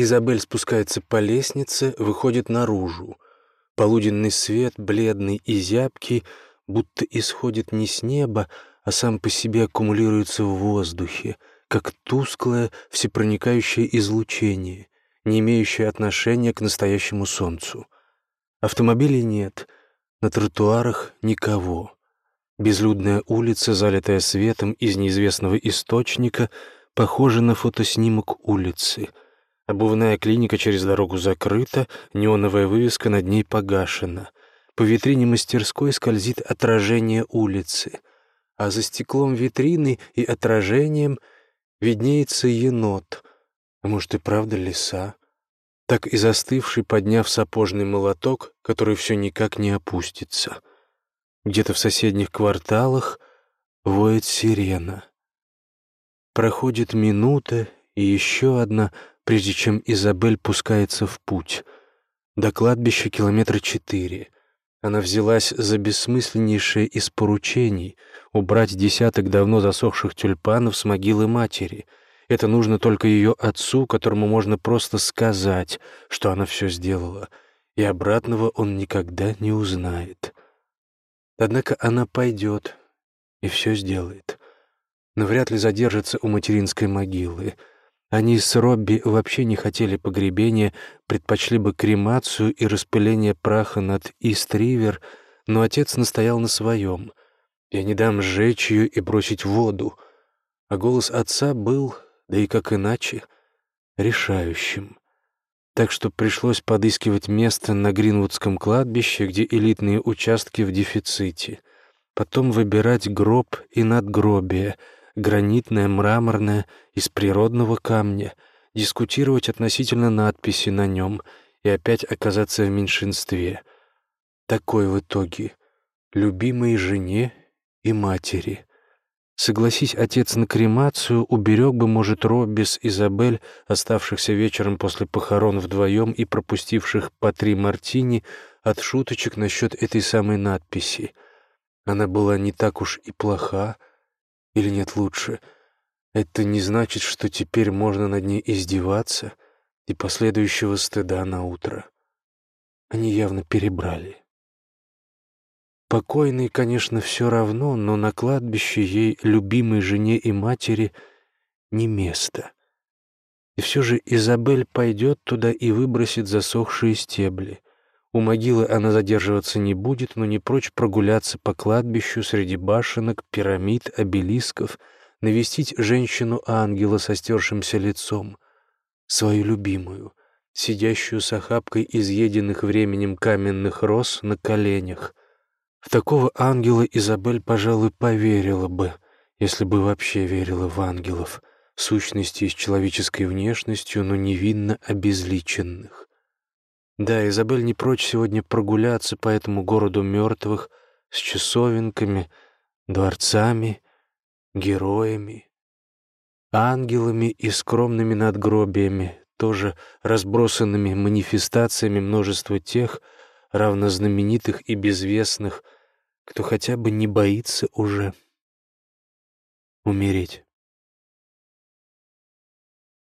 Изабель спускается по лестнице, выходит наружу. Полуденный свет, бледный и зябкий, будто исходит не с неба, а сам по себе аккумулируется в воздухе, как тусклое, всепроникающее излучение, не имеющее отношения к настоящему солнцу. Автомобилей нет, на тротуарах никого. Безлюдная улица, залитая светом из неизвестного источника, похожа на фотоснимок улицы — Обувная клиника через дорогу закрыта, неоновая вывеска над ней погашена. По витрине мастерской скользит отражение улицы, а за стеклом витрины и отражением виднеется енот, а может и правда лиса, так и застывший, подняв сапожный молоток, который все никак не опустится. Где-то в соседних кварталах воет сирена. Проходит минута, и еще одна — прежде чем Изабель пускается в путь. До кладбища километра четыре. Она взялась за бессмысленнейшее из поручений — убрать десяток давно засохших тюльпанов с могилы матери. Это нужно только ее отцу, которому можно просто сказать, что она все сделала, и обратного он никогда не узнает. Однако она пойдет и все сделает, но вряд ли задержится у материнской могилы — они с Робби вообще не хотели погребения, предпочли бы кремацию и распыление праха над Ист-Ривер, но отец настоял на своем. «Я не дам сжечь ее и бросить в воду». А голос отца был, да и как иначе, решающим. Так что пришлось подыскивать место на Гринвудском кладбище, где элитные участки в дефиците. Потом выбирать гроб и надгробие — гранитное, мраморное, из природного камня, дискутировать относительно надписи на нем и опять оказаться в меньшинстве. Такой в итоге любимой жене и матери. Согласись отец на кремацию, уберег бы, может, Робби с Изабель, оставшихся вечером после похорон вдвоем и пропустивших по три мартини, от шуточек насчет этой самой надписи. Она была не так уж и плоха, или нет лучше, это не значит, что теперь можно над ней издеваться и последующего стыда на утро. Они явно перебрали. Покойной, конечно, все равно, но на кладбище ей, любимой жене и матери, не место. И все же Изабель пойдет туда и выбросит засохшие стебли. У могилы она задерживаться не будет, но не прочь прогуляться по кладбищу среди башенок, пирамид, обелисков, навестить женщину-ангела со стершимся лицом, свою любимую, сидящую с охапкой изъеденных временем каменных роз на коленях. В такого ангела Изабель, пожалуй, поверила бы, если бы вообще верила в ангелов, сущности с человеческой внешностью, но невинно обезличенных. Да, Изабель не прочь сегодня прогуляться по этому городу мертвых с часовенками, дворцами, героями, ангелами и скромными надгробиями, тоже разбросанными манифестациями множества тех, равно знаменитых и безвестных, кто хотя бы не боится уже умереть.